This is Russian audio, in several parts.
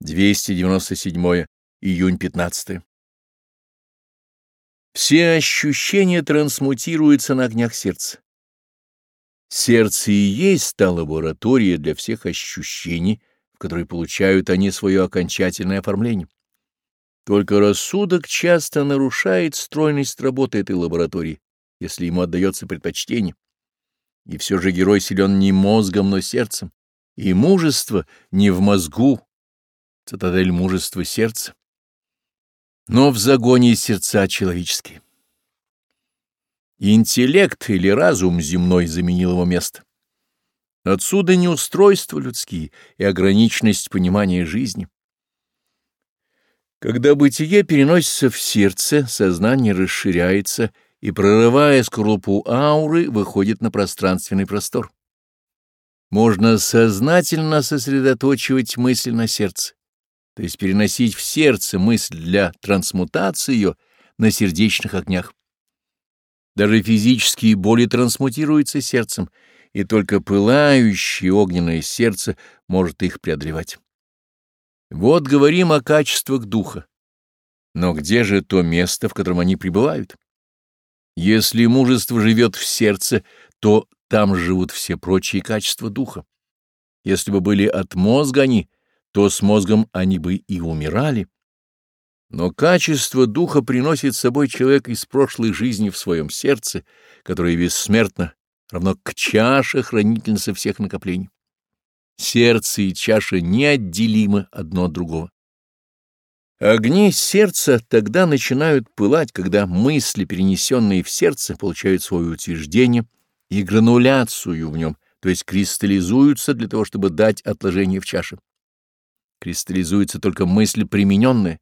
297 июнь 15. -е. Все ощущения трансмутируются на огнях сердца. Сердце и есть та лаборатория для всех ощущений, в которой получают они свое окончательное оформление. Только рассудок часто нарушает стройность работы этой лаборатории, если ему отдается предпочтение. И все же герой силен не мозгом, но сердцем. И мужество не в мозгу, цитадель мужества сердца, но в загоне сердца человеческие. Интеллект или разум земной заменил его место. Отсюда неустройство людские и ограниченность понимания жизни. Когда бытие переносится в сердце, сознание расширяется и, прорывая скорлупу ауры, выходит на пространственный простор. Можно сознательно сосредоточивать мысль на сердце то есть переносить в сердце мысль для трансмутации ее на сердечных огнях. Даже физические боли трансмутируются сердцем, и только пылающее огненное сердце может их преодолевать. Вот говорим о качествах духа. Но где же то место, в котором они пребывают? Если мужество живет в сердце, то там живут все прочие качества духа. Если бы были от мозга они — то с мозгом а они бы и умирали. Но качество духа приносит с собой человек из прошлой жизни в своем сердце, которое бессмертно, равно к чаше хранительницы всех накоплений. Сердце и чаша неотделимы одно от другого. Огни сердца тогда начинают пылать, когда мысли, перенесенные в сердце, получают свое утверждение и грануляцию в нем, то есть кристаллизуются для того, чтобы дать отложение в чаше. Кристаллизуются только мысли примененные.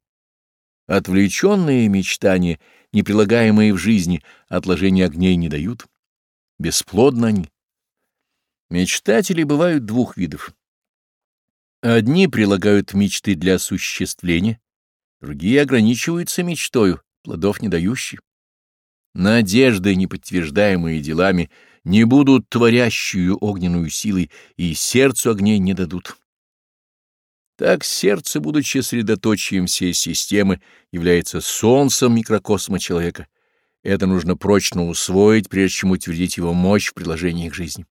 Отвлеченные мечтания, не прилагаемые в жизни, отложения огней не дают. бесплодны они. Мечтатели бывают двух видов. Одни прилагают мечты для осуществления, другие ограничиваются мечтою, плодов не дающих. Надежды, не подтверждаемые делами, не будут творящую огненную силой и сердцу огней не дадут. Так сердце, будучи средоточием всей системы, является солнцем микрокосма человека. Это нужно прочно усвоить, прежде чем утвердить его мощь в приложении к жизни.